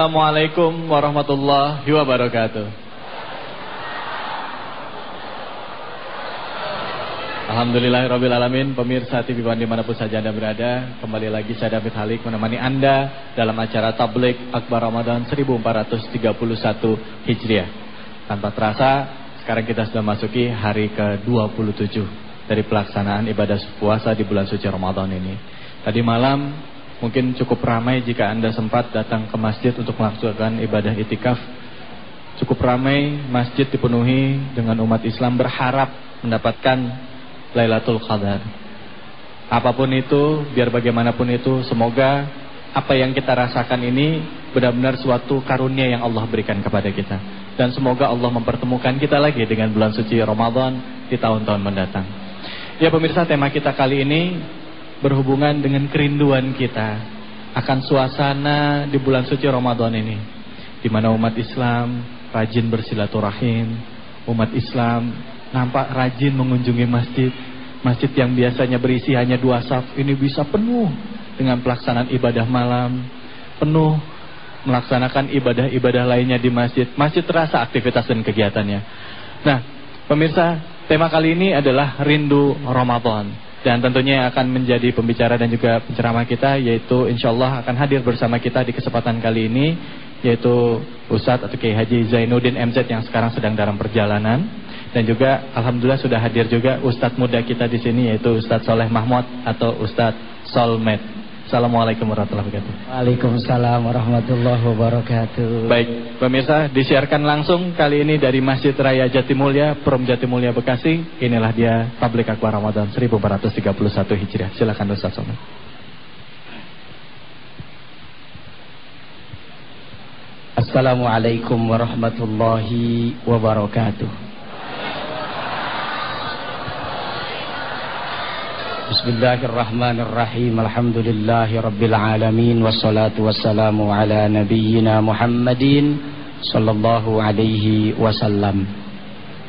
Assalamualaikum warahmatullahi wabarakatuh. Alhamdulillahirabbil alamin, pemirsa TV One di mana pun saja Anda berada, kembali lagi saya David Halik menemani Anda dalam acara Tablik Akbar Ramadan 1431 Hijriah. Tanpa terasa, sekarang kita sudah masuki hari ke-27 dari pelaksanaan ibadah puasa di bulan suci Ramadan ini. Tadi malam mungkin cukup ramai jika Anda sempat datang ke masjid untuk melakukan ibadah itikaf. Cukup ramai masjid dipenuhi dengan umat Islam berharap mendapatkan Lailatul Qadar. Apa pun itu, biar bagaimanapun itu, semoga apa yang kita rasakan ini benar-benar suatu karunia yang Allah berikan kepada kita. Dan semoga Allah mempertemukan kita lagi dengan bulan suci Ramadan di tahun-tahun mendatang. Ya pemirsa, tema kita kali ini berhubungan dengan kerinduan kita akan suasana di bulan suci Ramadan ini. Di mana umat Islam rajin bersilaturahim, umat Islam nampak rajin mengunjungi masjid. Masjid yang biasanya berisi hanya dua saf ini bisa penuh dengan pelaksanaan ibadah malam, penuh melaksanakan ibadah-ibadah lainnya di masjid. Masjid terasa aktivitas dan kegiatannya. Nah, pemirsa, tema kali ini adalah rindu Ramadan. Dan tentunya akan menjadi pembicara dan juga penceramah kita yaitu insya Allah akan hadir bersama kita di kesempatan kali ini yaitu Ustadz atau Kiai Haji Zainuddin MZ yang sekarang sedang dalam perjalanan dan juga alhamdulillah sudah hadir juga Ustadz muda kita di sini yaitu Ustadz Soleh Mahmud atau Ustadz Solmed. Assalamualaikum warahmatullahi wabarakatuh. Waalaikumsalam warahmatullahi wabarakatuh. Baik, pemirsa disiarkan langsung kali ini dari Masjid Raya Jatimulya, Prom Jatimulya Bekasi. Inilah dia Tablik Akbar Ramadan 1431 Hijriah. Silakan Ustaz Somad. Assalamualaikum warahmatullahi wabarakatuh. Bismillahirrahmanirrahim. Alhamdulillahi Rabbil Alamin. Wassalatu wassalamu ala nabiyyina Muhammadin Sallallahu alaihi wasallam.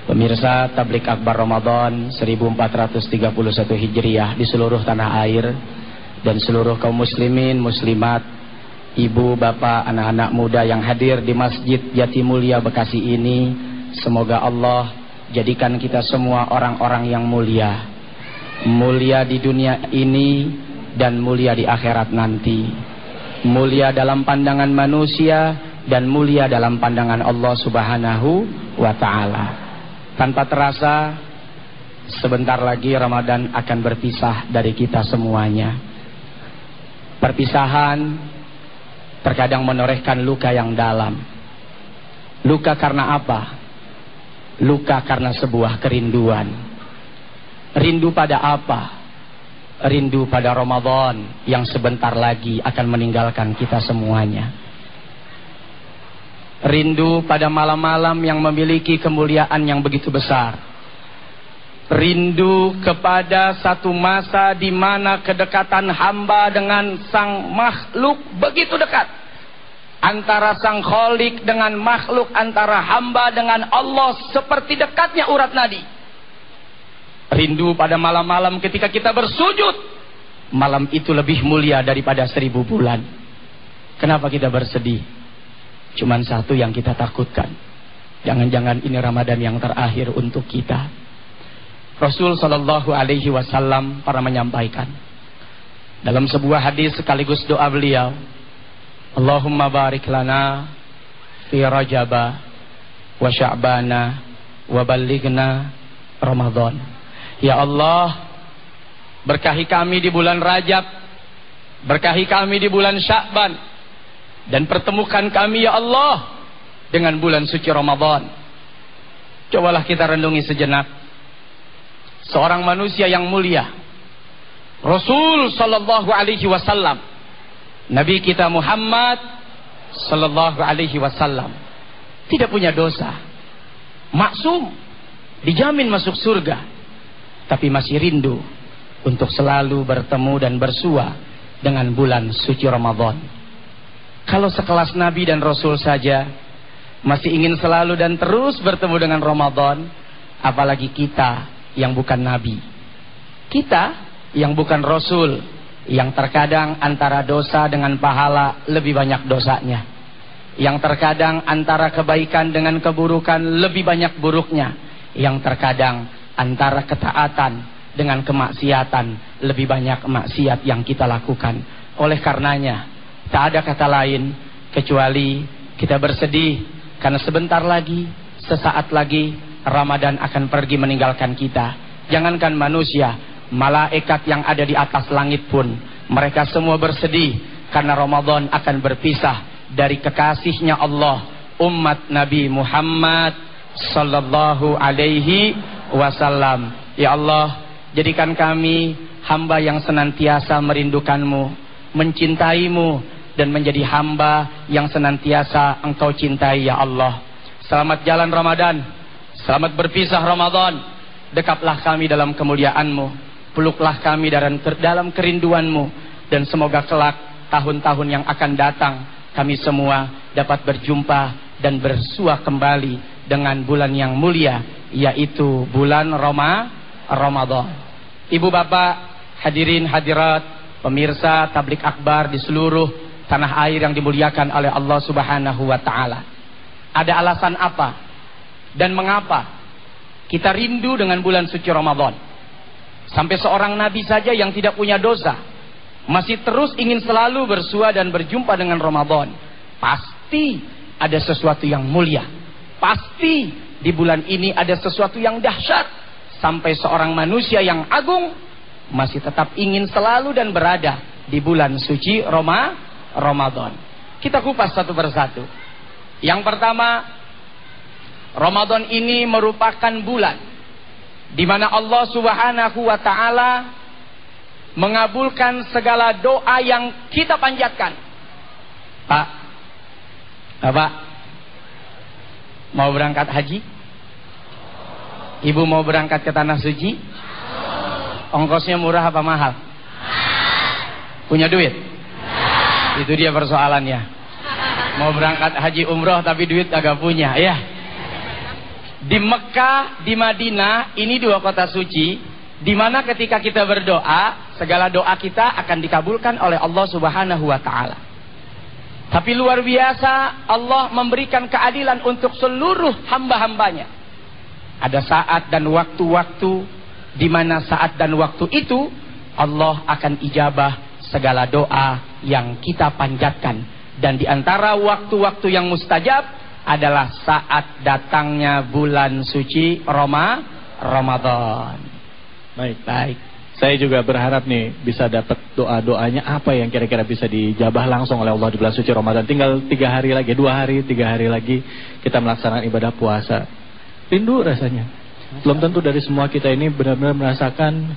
Pemirsa Tablik Akbar Ramadan 1431 Hijriah di seluruh tanah air Dan seluruh kaum muslimin, muslimat Ibu, bapak, anak-anak muda yang hadir di Masjid Jatimulya Bekasi ini Semoga Allah jadikan kita semua orang-orang yang mulia mulia di dunia ini dan mulia di akhirat nanti. Mulia dalam pandangan manusia dan mulia dalam pandangan Allah subhanahu wa ta'ala. Tanpa terasa sebentar lagi Ramadan akan berpisah dari kita semuanya. Perpisahan terkadang menorehkan luka yang dalam. Luka karena apa? luka karena sebuah kerinduan Rindu pada apa? Rindu pada Ramadan yang sebentar lagi akan meninggalkan kita semuanya. Rindu pada malam-malam yang memiliki kemuliaan yang begitu besar. Rindu kepada satu masa di mana kedekatan hamba dengan sang makhluk begitu dekat. Antara sang kholik dengan makhluk, antara hamba dengan Allah seperti dekatnya urat nadi. Rindu pada malam-malam ketika kita bersujud. Malam itu lebih mulia daripada seribu bulan. Kenapa kita bersedih? Cuman satu yang kita takutkan. Jangan-jangan ini Ramadan yang terakhir untuk kita. Rasul Shallallahu Alaihi Wasallam para menyampaikan dalam sebuah hadis sekaligus doa beliau, Allahumma barik lana fi Rajaba wa Sya'bana wa balighna Ramadan. Ya Allah, berkahi kami di bulan Rajab, berkahi kami di bulan Syakban, dan pertemukan kami ya Allah dengan bulan suci Ramadan. Cobalah kita renungi sejenak. Seorang manusia yang mulia, Rasul sallallahu alaihi wasallam, Nabi kita Muhammad sallallahu alaihi wasallam tidak punya dosa. Maksum, dijamin masuk surga tapi masih rindu untuk selalu bertemu dan bersua dengan bulan suci Ramadan. Kalau sekelas Nabi dan Rasul saja masih ingin selalu dan terus bertemu dengan Ramadan, apalagi kita yang bukan Nabi. Kita yang bukan Rasul, yang terkadang antara dosa dengan pahala lebih banyak dosanya. Yang terkadang antara kebaikan dengan keburukan lebih banyak buruknya. Yang terkadang antara ketaatan dengan kemaksiatan lebih banyak maksiat yang kita lakukan. Oleh karenanya, tak ada kata lain kecuali kita bersedih karena sebentar lagi, sesaat lagi Ramadan akan pergi meninggalkan kita. Jangankan manusia, malaikat yang ada di atas langit pun mereka semua bersedih karena Ramadan akan berpisah dari kekasihnya Allah umat Nabi Muhammad sallallahu alaihi wasallam. Ya Allah, jadikan kami hamba yang senantiasa merindukanmu, mencintaimu dan menjadi hamba yang senantiasa engkau cintai ya Allah. Selamat jalan Ramadan. Selamat berpisah Ramadan. Dekaplah kami dalam kemuliaanmu. Peluklah kami dalam kerinduanmu. Dan semoga kelak tahun-tahun yang akan datang kami semua dapat berjumpa dan bersua kembali dengan bulan yang mulia yaitu bulan Roma Ramadan. Ibu bapak, hadirin hadirat, pemirsa tablik akbar di seluruh tanah air yang dimuliakan oleh Allah Subhanahu wa taala. Ada alasan apa dan mengapa kita rindu dengan bulan suci Ramadan? Sampai seorang nabi saja yang tidak punya dosa masih terus ingin selalu bersua dan berjumpa dengan Ramadan, pasti ada sesuatu yang mulia. Pasti di bulan ini ada sesuatu yang dahsyat. Sampai seorang manusia yang agung masih tetap ingin selalu dan berada di bulan suci Roma, Ramadan. Kita kupas satu persatu. Yang pertama, Ramadan ini merupakan bulan di mana Allah Subhanahu wa taala mengabulkan segala doa yang kita panjatkan. Pak, Bapak, mau berangkat haji? Ibu mau berangkat ke tanah suci? Ongkosnya murah apa mahal? Punya duit? Itu dia persoalannya. Mau berangkat haji umroh tapi duit agak punya, ya. Di Mekah, di Madinah, ini dua kota suci di mana ketika kita berdoa, segala doa kita akan dikabulkan oleh Allah Subhanahu wa taala. Tapi luar biasa Allah memberikan keadilan untuk seluruh hamba-hambanya. Ada saat dan waktu-waktu di mana saat dan waktu itu Allah akan ijabah segala doa yang kita panjatkan. Dan di antara waktu-waktu yang mustajab adalah saat datangnya bulan suci Roma Ramadan. Baik. Baik. Saya juga berharap nih bisa dapat doa-doanya apa yang kira-kira bisa dijabah langsung oleh Allah di bulan suci Ramadan. Tinggal tiga hari lagi, dua hari, tiga hari lagi kita melaksanakan ibadah puasa. Rindu rasanya. Belum tentu dari semua kita ini benar-benar merasakan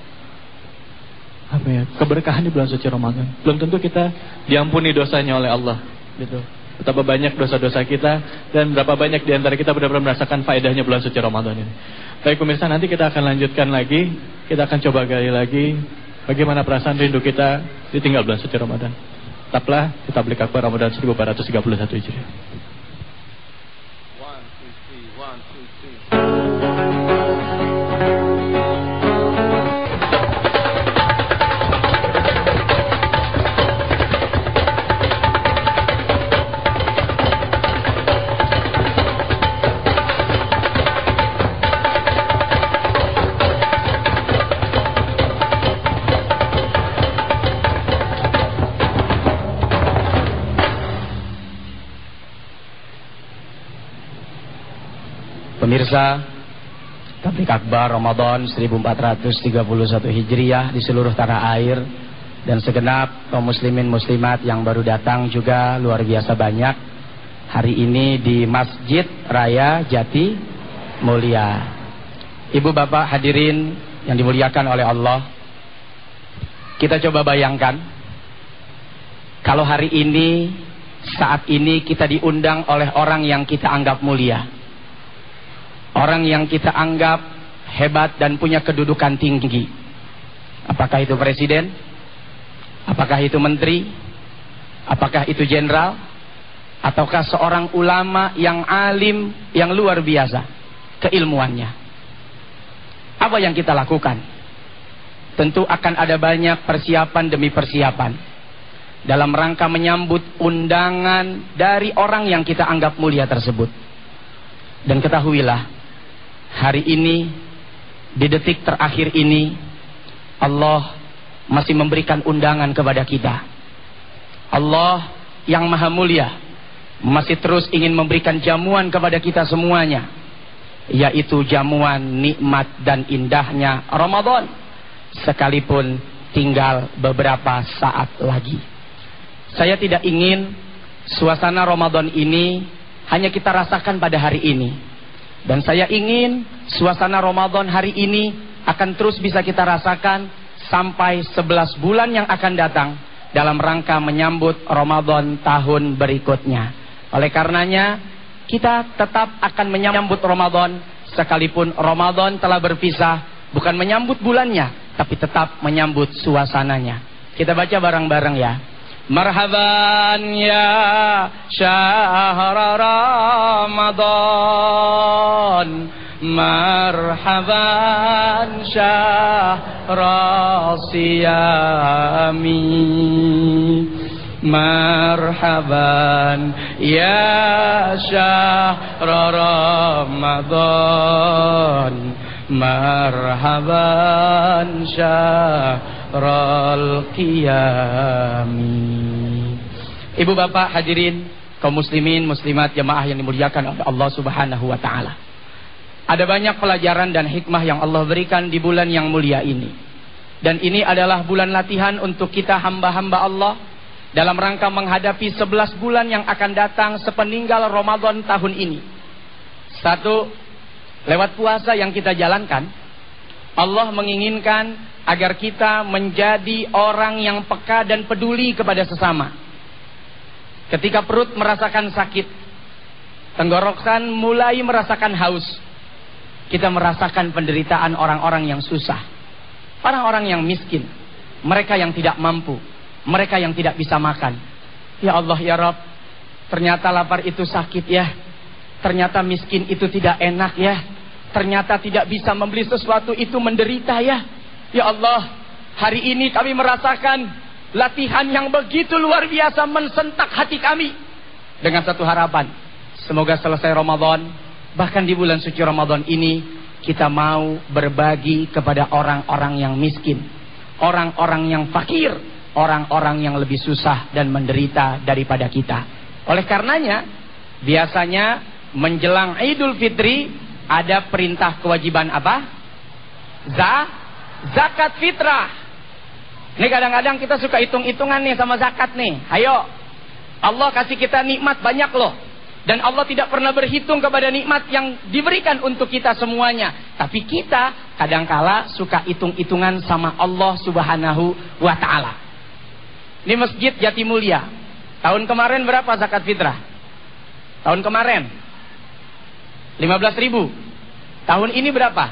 apa ya keberkahan di bulan suci Ramadan. Belum tentu kita diampuni dosanya oleh Allah. Gitu. Betapa banyak dosa-dosa kita dan berapa banyak di antara kita benar-benar merasakan faedahnya bulan suci Ramadan ini. Baik pemirsa nanti kita akan lanjutkan lagi. Kita akan coba gali lagi Bagaimana perasaan rindu kita ditinggal bulan suci Ramadan. Tetaplah kita beli akbar Ramadan 1431 Hijriah Pemirsa, Tablik Akbar Ramadan 1431 Hijriah di seluruh tanah air dan segenap kaum muslimin muslimat yang baru datang juga luar biasa banyak hari ini di Masjid Raya Jati Mulia. Ibu bapak hadirin yang dimuliakan oleh Allah. Kita coba bayangkan kalau hari ini saat ini kita diundang oleh orang yang kita anggap mulia. Orang yang kita anggap hebat dan punya kedudukan tinggi. Apakah itu presiden? Apakah itu menteri? Apakah itu jenderal? Ataukah seorang ulama yang alim yang luar biasa keilmuannya? Apa yang kita lakukan? Tentu akan ada banyak persiapan demi persiapan. dalam rangka menyambut undangan dari orang yang kita anggap mulia tersebut. Dan ketahuilah, hari ini, di detik terakhir ini, Allah masih memberikan undangan kepada kita. Allah yang maha mulia masih terus ingin memberikan jamuan kepada kita semuanya yaitu jamuan nikmat dan indahnya Ramadan sekalipun tinggal beberapa saat lagi saya tidak ingin suasana Ramadan ini hanya kita rasakan pada hari ini dan saya ingin suasana Ramadan hari ini akan terus bisa kita rasakan sampai 11 bulan yang akan datang dalam rangka menyambut Ramadan tahun berikutnya. Oleh karenanya, kita tetap akan menyambut Ramadan sekalipun Ramadan telah berpisah, bukan menyambut bulannya, tapi tetap menyambut suasananya. Kita baca bareng-bareng ya. مرحبا يا شهر رمضان. مرحبا شهر صيامي. مرحبا يا شهر رمضان. مرحبا شهر syahrul qiyami. Ibu bapak hadirin kaum muslimin muslimat jamaah yang dimuliakan oleh Allah subhanahu wa ta'ala. Ada banyak pelajaran dan hikmah yang Allah berikan di bulan yang mulia ini. Dan ini adalah bulan latihan untuk kita hamba-hamba Allah dalam rangka menghadapi 11 bulan yang akan datang sepeninggal Ramadan tahun ini. Satu, lewat puasa yang kita jalankan, Allah menginginkan agar kita menjadi orang yang peka dan peduli kepada sesama. Ketika perut merasakan sakit, tenggorokan mulai merasakan haus, kita merasakan penderitaan orang-orang yang susah, orang-orang yang miskin, mereka yang tidak mampu, mereka yang tidak bisa makan. Ya Allah ya Rob, ternyata lapar itu sakit ya. Ternyata miskin itu tidak enak ya. Ternyata tidak bisa membeli sesuatu itu menderita ya. Ya Allah, hari ini kami merasakan latihan yang begitu luar biasa mensentak hati kami. Dengan satu harapan, semoga selesai Ramadan, bahkan di bulan suci Ramadan ini, kita mau berbagi kepada orang-orang yang miskin. Orang-orang yang fakir, orang-orang yang lebih susah dan menderita daripada kita. Oleh karenanya, biasanya menjelang Idul Fitri ada perintah kewajiban apa? Za, zakat fitrah. Ini kadang-kadang kita suka hitung-hitungan nih sama zakat nih. Ayo, Allah kasih kita nikmat banyak loh. Dan Allah tidak pernah berhitung kepada nikmat yang diberikan untuk kita semuanya. Tapi kita kadangkala suka hitung-hitungan sama Allah subhanahu wa ta'ala. Ini masjid Jatimulya. Tahun kemarin berapa zakat fitrah? Tahun kemarin 15 ribu. Tahun ini berapa?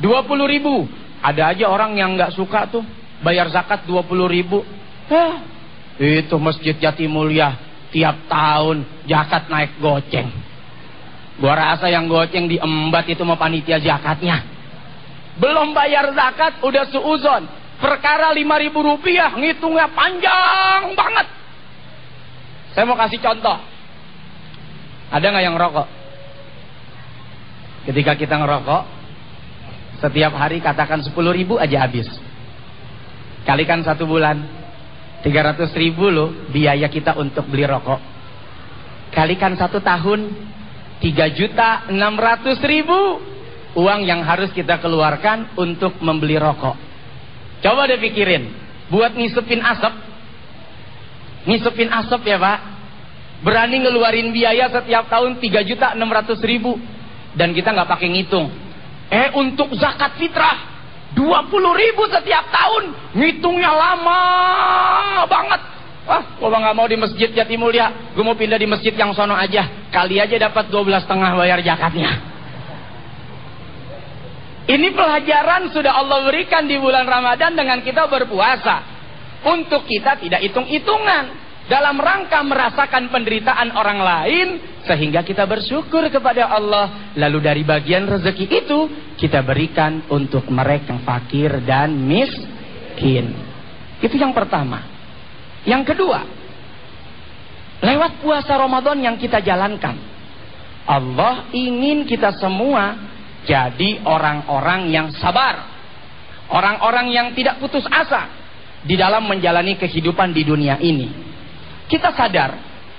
20 ribu. Ada aja orang yang nggak suka tuh bayar zakat 20 ribu. Eh, itu masjid Jatimulya tiap tahun zakat naik goceng. Gua rasa yang goceng diembat itu mau panitia zakatnya. Belum bayar zakat udah suuzon perkara lima ribu rupiah ngitungnya panjang banget saya mau kasih contoh ada nggak yang rokok ketika kita ngerokok setiap hari katakan sepuluh ribu aja habis. Kalikan satu bulan tiga ratus ribu loh biaya kita untuk beli rokok. Kalikan satu tahun tiga juta enam ratus ribu uang yang harus kita keluarkan untuk membeli rokok. Coba deh pikirin, buat ngisepin asap, ngisepin asap ya pak, berani ngeluarin biaya setiap tahun 3 juta 600 ribu, dan kita nggak pakai ngitung. Eh untuk zakat fitrah 20 ribu setiap tahun, ngitungnya lama banget. Wah, gua nggak mau di masjid Jatimulya, gue mau pindah di masjid yang sono aja. Kali aja dapat 12 setengah bayar zakatnya. Ini pelajaran sudah Allah berikan di bulan Ramadan dengan kita berpuasa. Untuk kita tidak hitung-hitungan. Dalam rangka merasakan penderitaan orang lain. Sehingga kita bersyukur kepada Allah. Lalu dari bagian rezeki itu. Kita berikan untuk mereka yang fakir dan miskin. Itu yang pertama. Yang kedua, lewat puasa Ramadan yang kita jalankan, Allah ingin kita semua jadi orang-orang yang sabar. Orang-orang yang tidak putus asa di dalam menjalani kehidupan di dunia ini. Kita sadar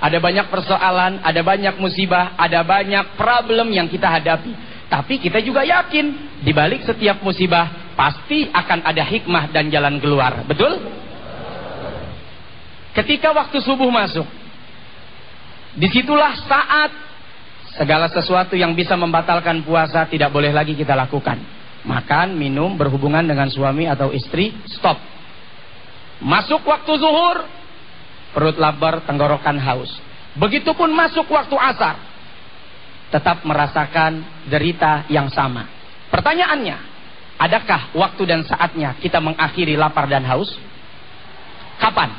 ada banyak persoalan, ada banyak musibah, ada banyak problem yang kita hadapi. Tapi kita juga yakin di balik setiap musibah pasti akan ada hikmah dan jalan keluar. Betul? Ketika waktu subuh masuk, di situlah saat segala sesuatu yang bisa membatalkan puasa tidak boleh lagi kita lakukan makan, minum, berhubungan dengan suami atau istri, stop. Masuk waktu zuhur, perut lapar, tenggorokan haus. Begitupun masuk waktu asar, tetap merasakan derita yang sama. Pertanyaannya, adakah waktu dan saatnya kita mengakhiri lapar dan haus? Kapan?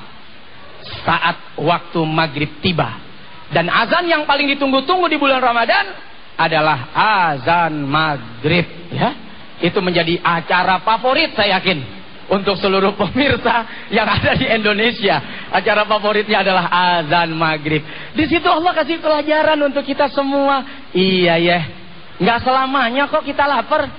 Saat waktu maghrib tiba. Dan azan yang paling ditunggu-tunggu di bulan Ramadan adalah azan maghrib. Ya, itu menjadi acara favorit saya yakin untuk seluruh pemirsa yang ada di Indonesia. Acara favoritnya adalah azan maghrib. Di situ Allah kasih pelajaran untuk kita semua. Iya ya, nggak selamanya kok kita lapar,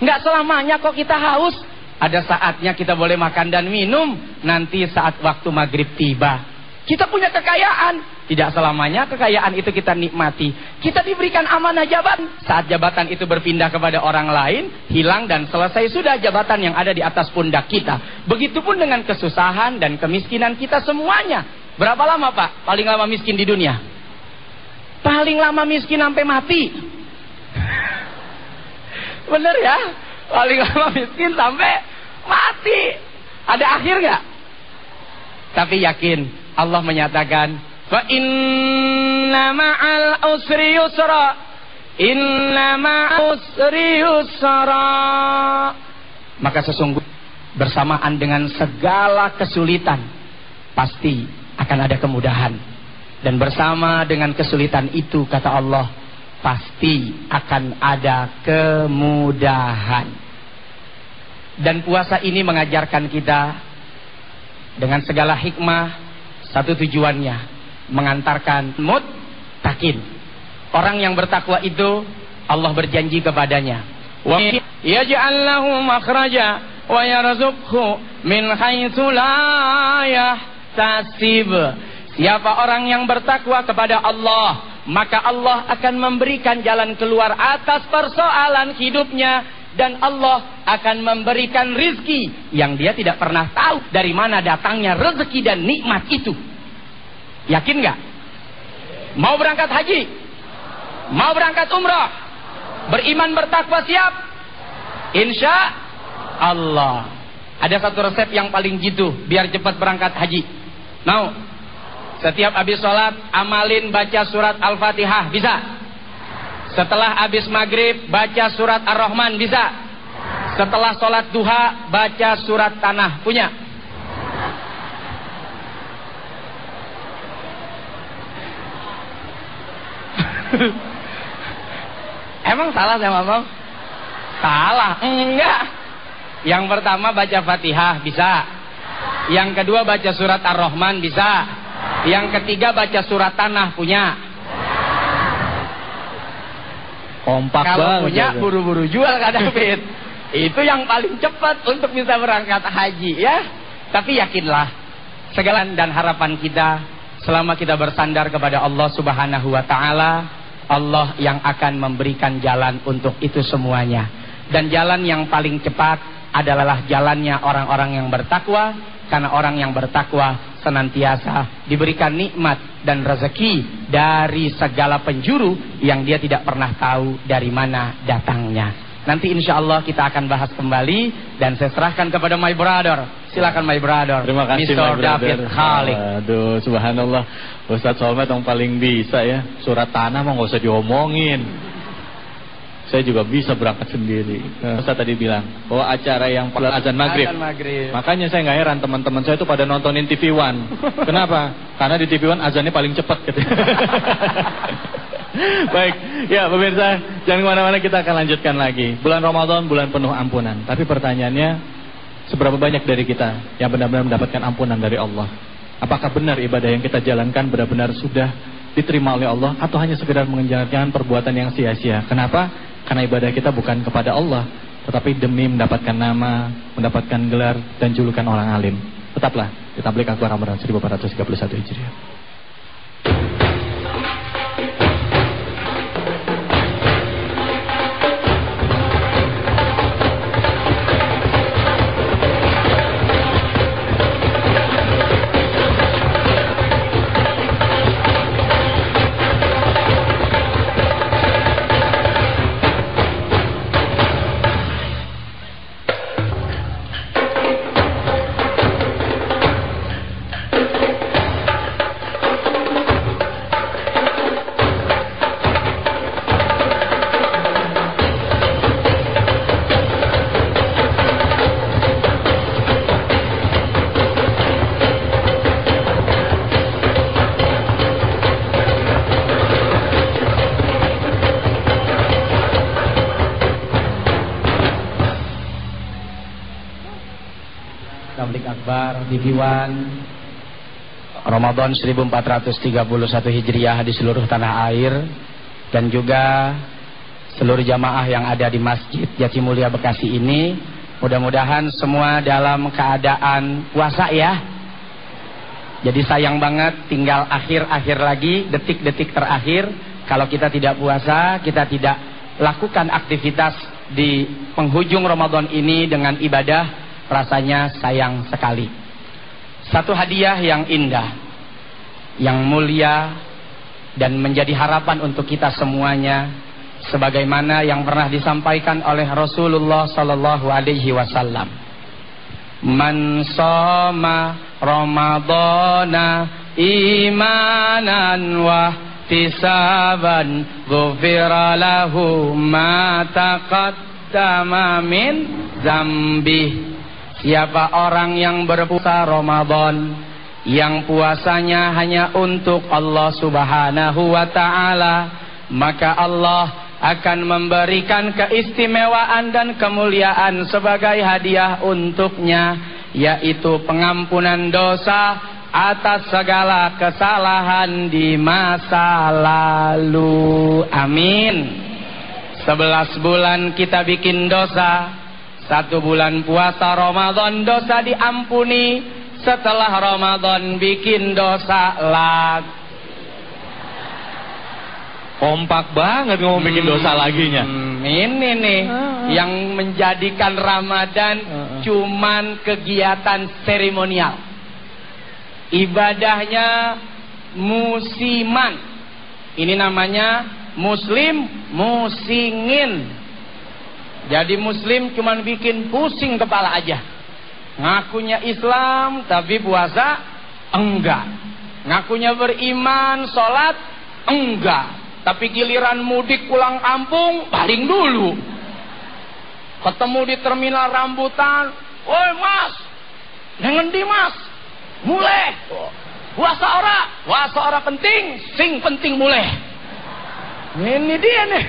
nggak selamanya kok kita haus. Ada saatnya kita boleh makan dan minum. Nanti saat waktu maghrib tiba, kita punya kekayaan. Tidak selamanya kekayaan itu kita nikmati. Kita diberikan amanah jabatan. Saat jabatan itu berpindah kepada orang lain, hilang dan selesai sudah jabatan yang ada di atas pundak kita. Begitupun dengan kesusahan dan kemiskinan kita semuanya. Berapa lama Pak paling lama miskin di dunia? Paling lama miskin sampai mati. Bener ya? Paling lama miskin sampai mati. Ada akhir nggak? Tapi yakin Allah menyatakan Fa inna ma'al usri yusra. Inna ma'al usri yusra. Maka sesungguhnya bersamaan dengan segala kesulitan pasti akan ada kemudahan. Dan bersama dengan kesulitan itu kata Allah pasti akan ada kemudahan. Dan puasa ini mengajarkan kita dengan segala hikmah satu tujuannya mengantarkan mut takin. Orang yang bertakwa itu Allah berjanji kepadanya. Wa yaj'al lahu makhraja wa yarzuqhu min haitsu la yahtasib. Siapa orang yang bertakwa kepada Allah, maka Allah akan memberikan jalan keluar atas persoalan hidupnya dan Allah akan memberikan rizki yang dia tidak pernah tahu dari mana datangnya rezeki dan nikmat itu. Yakin nggak? Mau berangkat haji? Mau berangkat umrah? Beriman bertakwa siap? Insya Allah. Ada satu resep yang paling jitu biar cepat berangkat haji. Mau? Setiap habis sholat amalin baca surat Al-Fatihah bisa? Setelah habis maghrib baca surat Ar-Rahman bisa? Setelah sholat duha baca surat Tanah punya? Emang salah saya ngomong? Salah. Enggak. Yang pertama baca Fatihah bisa. Yang kedua baca surat Ar-Rahman bisa. Yang ketiga baca surat Tanah punya. Kompak Kalau punya buru-buru jual Kak David. Itu yang paling cepat untuk bisa berangkat haji ya. Tapi yakinlah segala dan harapan kita selama kita bersandar kepada Allah Subhanahu wa taala Allah yang akan memberikan jalan untuk itu semuanya. Dan jalan yang paling cepat adalah jalannya orang-orang yang bertakwa. Karena orang yang bertakwa senantiasa diberikan nikmat dan rezeki dari segala penjuru yang dia tidak pernah tahu dari mana datangnya. Nanti insya Allah kita akan bahas kembali dan saya serahkan kepada my brother. Silakan my brother. Terima kasih Mr. David Khalik. Aduh, subhanallah. Ustaz Solmed yang paling bisa ya. Surat tanah mah nggak usah diomongin. Saya juga bisa berangkat sendiri. Nah, Ustaz tadi bilang, bahwa acara yang azan maghrib. Azan maghrib. Makanya saya nggak heran teman-teman saya itu pada nontonin TV One. Kenapa? Karena di TV One azannya paling cepat gitu. Baik, ya pemirsa, jangan ke mana-mana kita akan lanjutkan lagi. Bulan Ramadan, bulan penuh ampunan. Tapi pertanyaannya, seberapa banyak dari kita yang benar-benar mendapatkan ampunan dari Allah? Apakah benar ibadah yang kita jalankan benar-benar sudah diterima oleh Allah atau hanya sekedar mengerjakan perbuatan yang sia-sia? Kenapa? Karena ibadah kita bukan kepada Allah, tetapi demi mendapatkan nama, mendapatkan gelar dan julukan orang alim. Tetaplah di Tablik Akbar Ramadan 1431 Hijriah. Ramadan 1431 Hijriah di seluruh tanah air dan juga seluruh jamaah yang ada di Masjid Jatimulya Bekasi ini. Mudah-mudahan semua dalam keadaan puasa ya. Jadi sayang banget tinggal akhir-akhir lagi detik-detik terakhir. Kalau kita tidak puasa kita tidak lakukan aktivitas di penghujung Ramadan ini dengan ibadah rasanya sayang sekali. Satu hadiah yang indah, yang mulia dan menjadi harapan untuk kita semuanya sebagaimana yang pernah disampaikan oleh Rasulullah sallallahu alaihi wasallam. Man shoma Ramadana imanan wa tisaban ghufira lahu ma taqaddama min zambi Siapa orang yang berpuasa Ramadan yang puasanya hanya untuk Allah Subhanahu wa taala, maka Allah akan memberikan keistimewaan dan kemuliaan sebagai hadiah untuknya yaitu pengampunan dosa atas segala kesalahan di masa lalu. Amin. Sebelas bulan kita bikin dosa, satu bulan puasa Ramadan dosa diampuni. Setelah Ramadan bikin dosa lag. Kompak banget ngomong bikin dosa laginya. Hmm, ini nih uh, yang menjadikan Ramadan uh, uh. cuman kegiatan seremonial. Ibadahnya musiman. Ini namanya muslim musingin. Jadi muslim cuma bikin pusing kepala aja. Ngakunya Islam tapi puasa enggak. Ngakunya beriman, sholat enggak. Tapi giliran mudik pulang kampung paling dulu. Ketemu di terminal rambutan, woi mas, dengan di mas, mulai. Puasa ora, puasa ora penting, sing penting mulai. Ini dia nih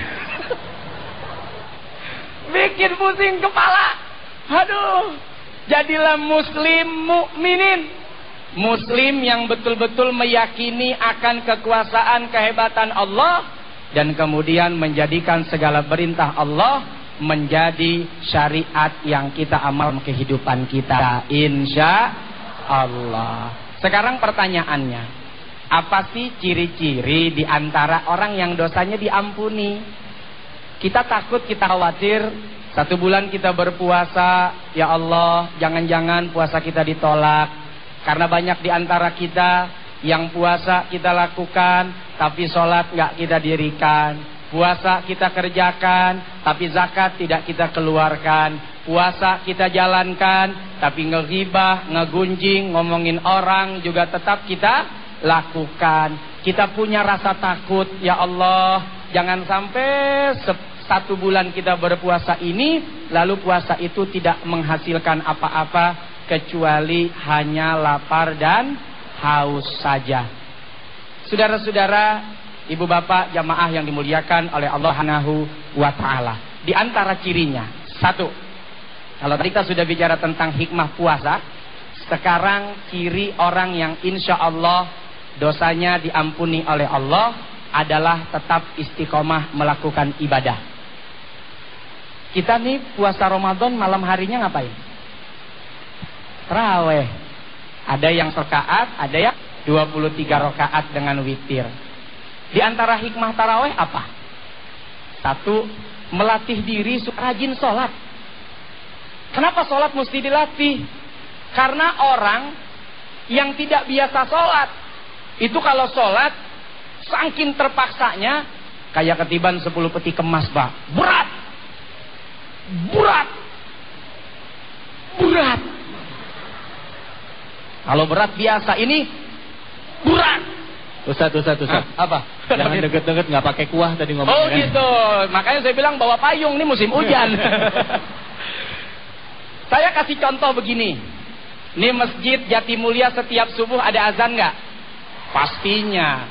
bikin pusing kepala. Aduh, jadilah muslim mukminin. Muslim yang betul-betul meyakini akan kekuasaan kehebatan Allah dan kemudian menjadikan segala perintah Allah menjadi syariat yang kita amal kehidupan kita insya Allah. Sekarang pertanyaannya, apa sih ciri-ciri di antara orang yang dosanya diampuni? Kita takut, kita khawatir satu bulan kita berpuasa, ya Allah, jangan-jangan puasa kita ditolak. Karena banyak di antara kita yang puasa kita lakukan, tapi sholat nggak kita dirikan. Puasa kita kerjakan, tapi zakat tidak kita keluarkan. Puasa kita jalankan, tapi ngegibah, ngegunjing, ngomongin orang juga tetap kita lakukan. Kita punya rasa takut, ya Allah, jangan sampai satu bulan kita berpuasa ini lalu puasa itu tidak menghasilkan apa-apa kecuali hanya lapar dan haus saja. Saudara-saudara, ibu bapak jamaah yang dimuliakan oleh Allah Subhanahu wa taala. Di antara cirinya, satu. Kalau tadi kita sudah bicara tentang hikmah puasa, Sekarang kiri orang yang insya Allah dosanya diampuni oleh Allah adalah tetap istiqomah melakukan ibadah. Kita nih puasa Ramadan malam harinya ngapain? Terawih. Ada yang rakaat, ada yang 23 rakaat dengan witir. Di antara hikmah taraweh apa? Satu, melatih diri rajin sholat. Kenapa sholat mesti dilatih? Karena orang yang tidak biasa sholat, itu kalau sholat, saking terpaksanya, kayak ketiban 10 peti kemas, Pak. Berat! Berat! Berat! Kalau berat biasa, ini berat! Ustaz, Ustaz, Ustaz. Ah, apa? Jangan deket-deket nggak pakai kuah tadi ngomongnya. Oh gitu. Makanya saya bilang bawa payung nih musim hujan. saya kasih contoh begini. Ini masjid Jatimulya setiap subuh ada azan nggak? Pastinya.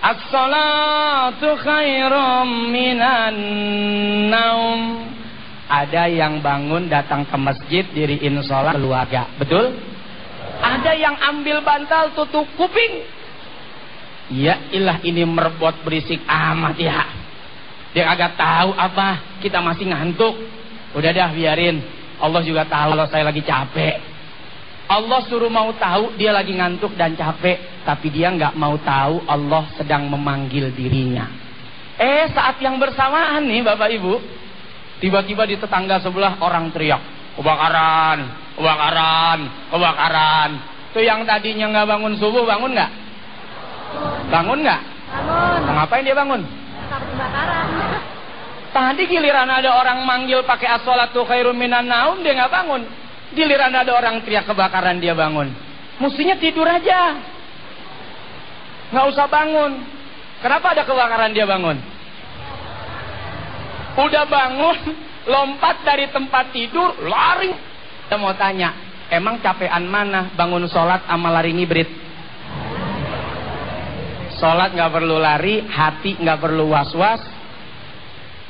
As-salatu khairum minan naum. Ada yang bangun datang ke masjid diriin sholat keluarga. Betul? Ada yang ambil bantal tutup kuping. Ya ilah ini merbot berisik amat ya. Dia agak tahu apa. Kita masih ngantuk. Udah dah biarin. Allah juga tahu kalau saya lagi capek. Allah suruh mau tahu dia lagi ngantuk dan capek. Tapi dia nggak mau tahu Allah sedang memanggil dirinya. Eh saat yang bersamaan nih Bapak Ibu. Tiba-tiba di tetangga sebelah orang teriak. Kebakaran, kebakaran, kebakaran. Tuh yang tadinya nggak bangun subuh bangun nggak? Bangun nggak? Bangun. Nah, ngapain dia bangun? Takut kebakaran. Tadi giliran ada orang manggil pakai as-salatu khairum minan naum dia nggak bangun. Giliran ada orang teriak kebakaran dia bangun. Mestinya tidur aja. Nggak usah bangun. Kenapa ada kebakaran dia bangun? Udah bangun, lompat dari tempat tidur, lari. Kita mau tanya, emang capean mana bangun sholat sama lari ngibrit? Sholat nggak perlu lari, hati nggak perlu was-was.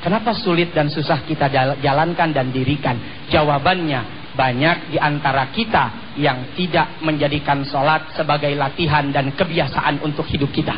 Kenapa sulit dan susah kita jal- jalankan dan dirikan? Jawabannya banyak di antara kita yang tidak menjadikan sholat sebagai latihan dan kebiasaan untuk hidup kita.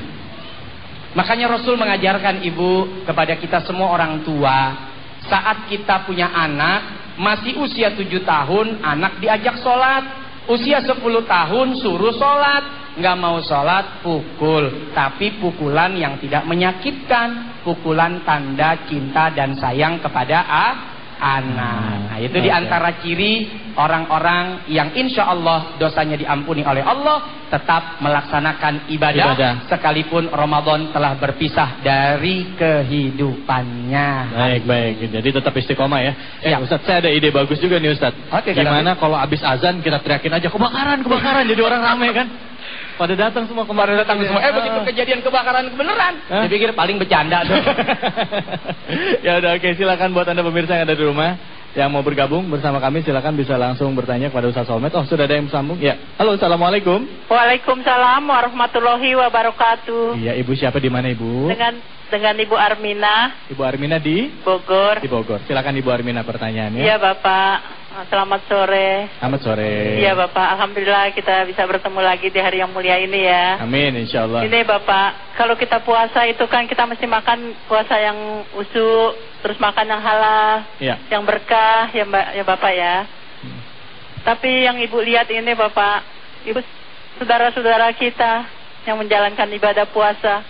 Makanya Rasul mengajarkan ibu kepada kita semua orang tua. Saat kita punya anak, masih usia 7 tahun, anak diajak sholat. Usia 10 tahun, suruh sholat. Nggak mau sholat, pukul. Tapi pukulan yang tidak menyakitkan. Pukulan tanda cinta dan sayang kepada a, anak. Nah, itu di Oke. antara ciri orang-orang yang insya Allah dosanya diampuni oleh Allah. Tetap melaksanakan ibadah, Ibadah. sekalipun Ramadan telah berpisah dari kehidupannya. Baik, baik. Jadi tetap istiqomah ya. Eh, Ya. Ustaz, saya ada ide bagus juga nih Ustaz. Oke, Gimana kalau habis azan kita teriakin aja kebakaran, kebakaran. Jadi orang rame kan. Pada datang semua kemarin Datang semua. Eh begitu Ah. kejadian kebakaran beneran. Hah? Dipikir paling bercanda tuh. ya udah oke silakan buat anda pemirsa yang ada di rumah yang mau bergabung bersama kami silakan bisa langsung bertanya kepada Ustaz Solmed. Oh sudah ada yang sambung ya. Halo assalamualaikum. Waalaikumsalam warahmatullahi wabarakatuh. Iya ibu siapa di mana ibu? Dengan dengan Ibu Armina Ibu Armina di Bogor. di Bogor. Silakan Ibu Armina pertanyaannya. Iya Bapak. Selamat sore. Selamat sore. Iya Bapak. Alhamdulillah kita bisa bertemu lagi di hari yang mulia ini ya. Amin insya Allah. Ini Bapak, kalau kita puasa itu kan kita mesti makan puasa yang usu, terus makan yang halal, Iya. yang berkah ya Mbak ya Bapak ya. Hmm. Tapi yang Ibu lihat ini Bapak, Ibu saudara-saudara kita yang menjalankan ibadah puasa,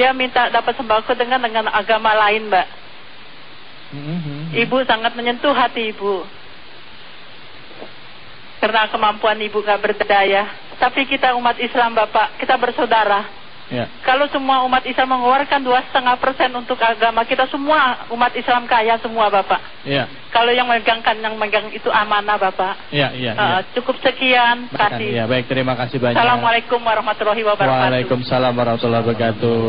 dia minta dapat sembako dengan dengan agama lain, Mbak. Mhm. Ibu sangat menyentuh hati Ibu. Karena kemampuan Ibu gak berdaya. Tapi kita umat Islam Bapak, kita bersaudara. Ya. Kalau semua umat Islam mengeluarkan dua setengah persen untuk agama kita semua umat Islam kaya semua bapak. Iya. Kalau yang megangkan yang megang itu amanah bapak. Iya, iya, Eh, iya. cukup sekian. Kasih. Iya, baik terima kasih banyak. Assalamualaikum warahmatullahi wabarakatuh. Waalaikumsalam warahmatullahi wabarakatuh.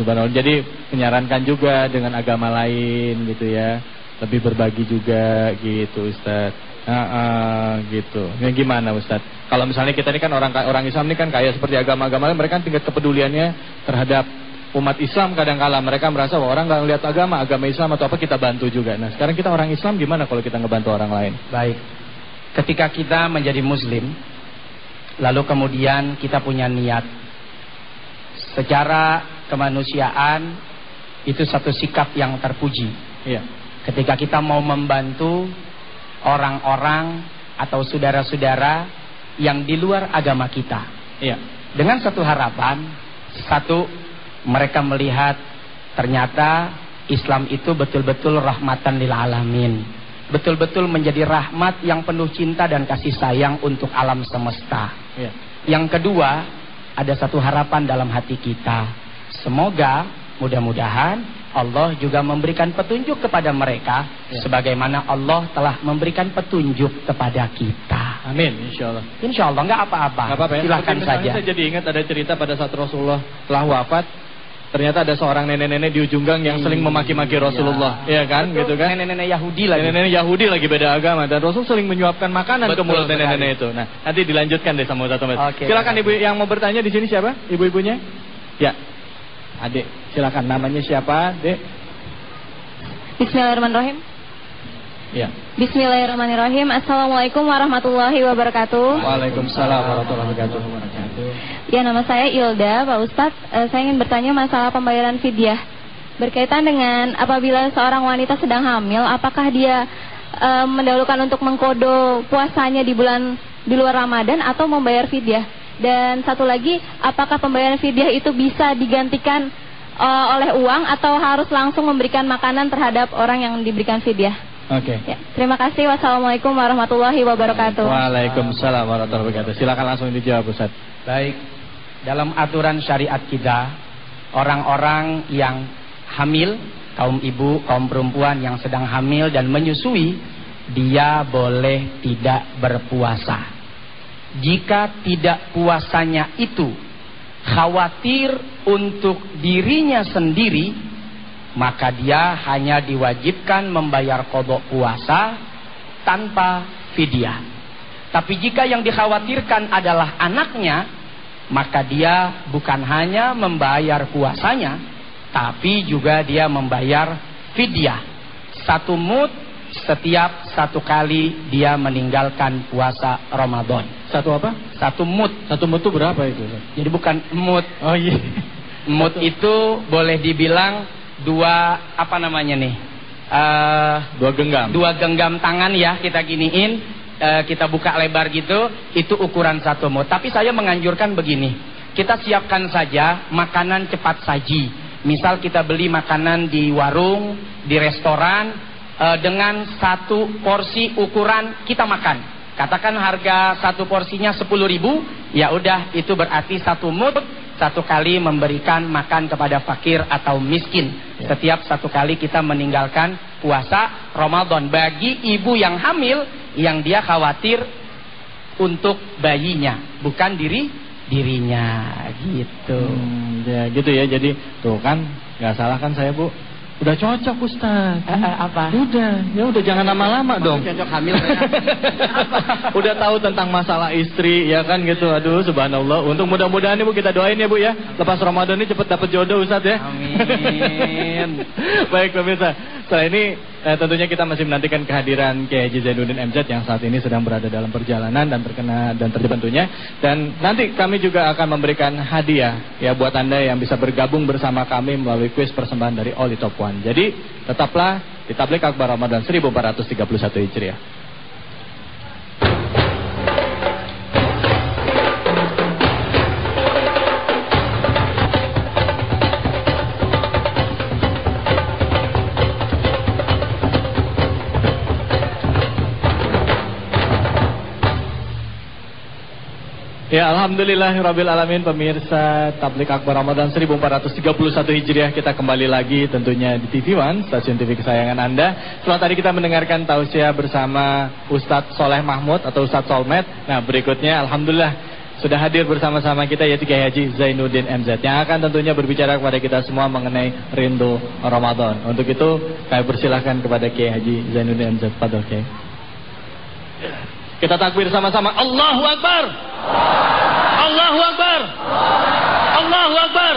Subhanallah. Jadi menyarankan juga dengan agama lain gitu ya. Lebih berbagi juga gitu Ustaz. Ah, ah, gitu. Ini gimana Ustaz? Kalau misalnya kita ini kan orang orang Islam ini kan kaya seperti agama-agama lain, mereka kan tingkat kepeduliannya terhadap umat Islam kadang-kala mereka merasa bahwa orang nggak ngeliat agama, agama Islam atau apa kita bantu juga. Nah sekarang kita orang Islam gimana kalau kita ngebantu orang lain? Baik. Ketika kita menjadi muslim, lalu kemudian kita punya niat. Secara kemanusiaan itu satu sikap yang terpuji. Iya. Ketika kita mau membantu orang-orang atau saudara-saudara yang di luar agama kita. Iya. Dengan satu harapan, satu mereka melihat ternyata Islam itu betul-betul rahmatan lil alamin. Betul-betul menjadi rahmat yang penuh cinta dan kasih sayang untuk alam semesta. Iya. Yang kedua, ada satu harapan dalam hati kita. Semoga mudah-mudahan Allah juga memberikan petunjuk kepada mereka Ya. sebagaimana Allah telah memberikan petunjuk kepada kita. Amin, insya Allah. Insya Allah nggak apa-apa. Apa-apa ya. Silahkan saja. Saya jadi ingat ada cerita pada saat Rasulullah telah wafat. Ternyata ada seorang nenek-nenek di ujung gang yang sering memaki-maki Rasulullah. Iya kan, Betul, gitu kan? Nenek-nenek Yahudi lagi. Nenek-nenek Yahudi lagi beda agama dan Rasul sering menyuapkan makanan ke mulut nenek-nenek itu. Nah, nanti dilanjutkan deh sama Ustaz Thomas. Oke, silakan terima Ibu yang mau bertanya di sini siapa? Ibu-ibunya? Ya. Adik, silakan namanya siapa, Dek? Bismillahirrahmanirrahim. Ya. Bismillahirrahmanirrahim. Assalamualaikum warahmatullahi wabarakatuh. Waalaikumsalam warahmatullahi wabarakatuh. Ya, nama saya Ilda, Pak Ustadz. Eh, saya ingin bertanya masalah pembayaran fidyah. Berkaitan dengan apabila seorang wanita sedang hamil, apakah dia eh, mendahulukan untuk mengkodo puasanya di bulan di luar Ramadan atau membayar fidyah? Dan satu lagi, apakah pembayaran fidyah itu bisa digantikan eh, oleh uang atau harus langsung memberikan makanan terhadap orang yang diberikan fidyah? Oke. Ya, terima kasih. Wassalamualaikum warahmatullahi wabarakatuh. Waalaikumsalam warahmatullahi wabarakatuh. Silakan langsung dijawab Ustaz. Baik, dalam aturan syariat kita, orang-orang yang hamil, kaum ibu, kaum perempuan yang sedang hamil dan menyusui, dia boleh tidak berpuasa. Jika tidak puasanya itu khawatir untuk dirinya sendiri, maka dia hanya diwajibkan membayar kodok puasa tanpa fidyah. Tapi jika yang dikhawatirkan adalah anaknya, maka dia bukan hanya membayar puasanya, tapi juga dia membayar fidyah. Satu mut setiap satu kali dia meninggalkan puasa Ramadan. Satu apa? Satu mut. Satu mutu berapa itu? Jadi bukan mut. Oh iya. Mut itu boleh dibilang dua apa namanya nih? Eh, Dua genggam. dua genggam tangan ya kita giniin eh, kita buka lebar gitu itu ukuran satu mut tapi saya menganjurkan begini kita siapkan saja makanan cepat saji misal kita beli makanan di warung di restoran eh, dengan satu porsi ukuran kita makan katakan harga satu porsinya 10.000 ribu ya udah itu berarti satu mut satu kali memberikan makan kepada fakir atau miskin Ya. setiap satu kali kita meninggalkan puasa Ramadan bagi ibu yang hamil yang dia khawatir untuk bayinya bukan diri dirinya gitu Hmm, ya gitu ya. Jadi tuh kan nggak salah kan saya Bu. Udah cocok Ustaz. Eh, eh, apa Udah, ya udah jangan lama-lama dong. cocok hamil udah tahu tentang masalah istri ya kan gitu. Aduh subhanallah. Untuk mudah-mudahan ibu kita doain ya Bu ya. Lepas Ramadan ini cepet dapat jodoh Ustaz ya. Amin. Baik pemirsa. Setelah ini eh, tentunya kita masih menantikan kehadiran Haji Zainuddin MZ yang saat ini sedang berada dalam perjalanan dan terkena dan terjebak. Dan nanti kami juga akan memberikan hadiah ya buat Anda yang bisa bergabung bersama kami melalui kuis persembahan dari Oli Top One. Jadi tetaplah di Tablik Akbar Ramadan 1431 Hijriah. Ya Alhamdulillah Rabbil Alamin pemirsa Tablik Akbar Ramadan 1431 Hijriah. Kita kembali lagi tentunya di TV One stasiun TV kesayangan Anda. Setelah tadi kita mendengarkan tausiah bersama Ustadz Soleh Mahmud atau Ustadz Solmed Nah berikutnya Alhamdulillah sudah hadir bersama-sama kita yaitu Kiai Haji Zainuddin MZ Yang akan tentunya berbicara kepada kita semua mengenai rindu Ramadan. Untuk itu kami persilahkan kepada Kiai Haji Zainuddin MZ Padahal Kiai kita takbir sama-sama. Allahu Akbar. Allahu Akbar. Allahu Akbar.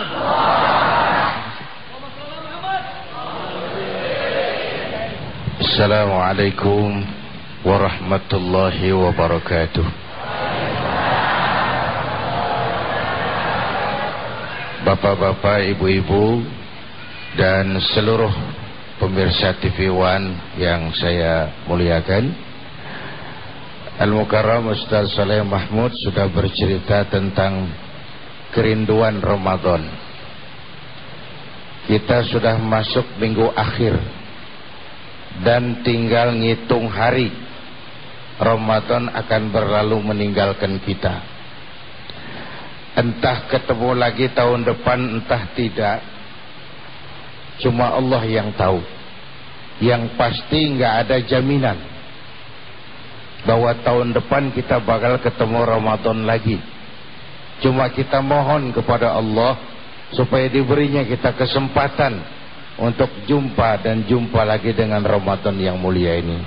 Assalamualaikum warahmatullahi wabarakatuh. Bapak-bapak, ibu-ibu dan seluruh pemirsa TV One yang saya muliakan. Al-Mukarram Ustaz Saleh Mahmud sudah bercerita tentang kerinduan Ramadan. Kita sudah masuk minggu akhir dan tinggal ngitung hari Ramadan akan berlalu meninggalkan kita. Entah ketemu lagi tahun depan, entah tidak. Cuma Allah yang tahu. Yang pasti nggak ada jaminan bahwa tahun depan kita bakal ketemu Ramadan lagi. Cuma kita mohon kepada Allah supaya diberinya kita kesempatan untuk jumpa dan jumpa lagi dengan Ramadan yang mulia ini.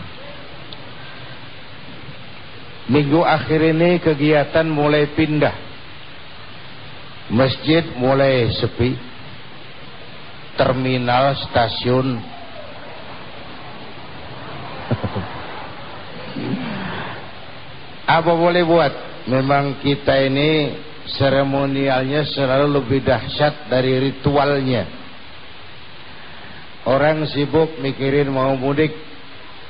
Minggu akhir ini kegiatan mulai pindah. Masjid mulai sepi. Terminal, stasiun. Apa boleh buat? Memang kita ini seremonialnya selalu lebih dahsyat dari ritualnya. Orang sibuk mikirin mau mudik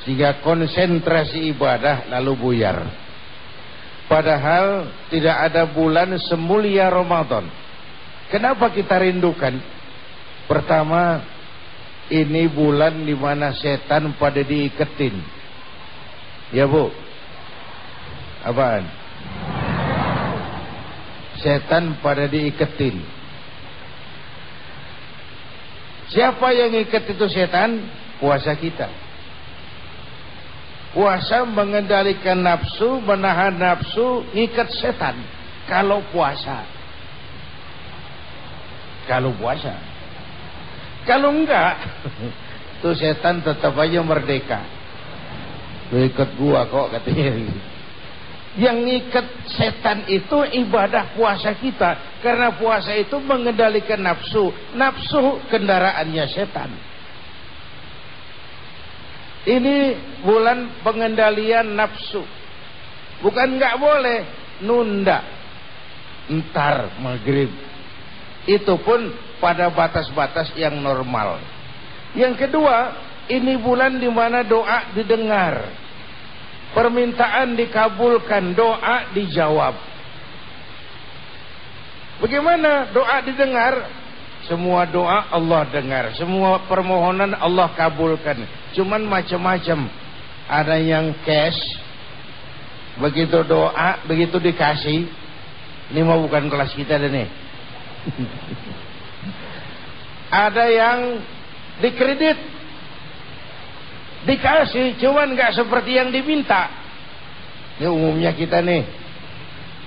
sehingga konsentrasi ibadah lalu buyar. Padahal tidak ada bulan semulia Ramadan. Kenapa kita rindukan? Pertama, ini bulan di mana setan pada diiketin. Ya bu, apaan? Setan pada diiketin. Siapa yang ikat itu setan? Puasa kita. Puasa mengendalikan nafsu, menahan nafsu, ngikat setan. Kalau puasa. Kalau puasa. Kalau enggak, tuh setan tetap aja merdeka. Lu gua kok katanya. Yang ngikat setan itu ibadah puasa kita. Karena puasa itu mengendalikan nafsu. Nafsu kendaraannya setan. Ini bulan pengendalian nafsu. Bukan nggak boleh nunda. Entar maghrib. Itu pun pada batas-batas yang normal. Yang kedua, ini bulan di mana doa didengar. Permintaan dikabulkan, doa dijawab. Bagaimana doa didengar? Semua doa Allah dengar, semua permohonan Allah kabulkan. Cuman macam-macam. Ada yang cash, begitu doa, begitu dikasih. Ini mau bukan kelas kita deh nih. Ada yang dikredit, dikasih, cuman nggak seperti yang diminta. Ini umumnya kita nih.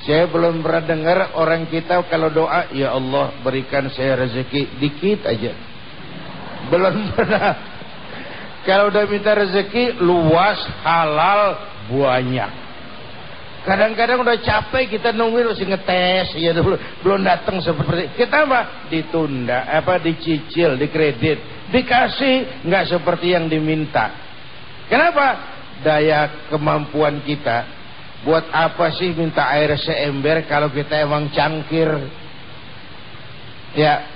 Saya belum pernah dengar orang kita kalau doa, ya Allah berikan saya rezeki dikit aja. Belum pernah. Kalau udah minta rezeki luas, halal, banyak. Kadang-kadang udah capek kita nungguin masih ngetes ya dulu belum datang seperti kita apa ditunda apa dicicil dikredit dikasih nggak seperti yang diminta kenapa daya kemampuan kita Buat apa sih minta air seember kalau kita emang cangkir? Ya.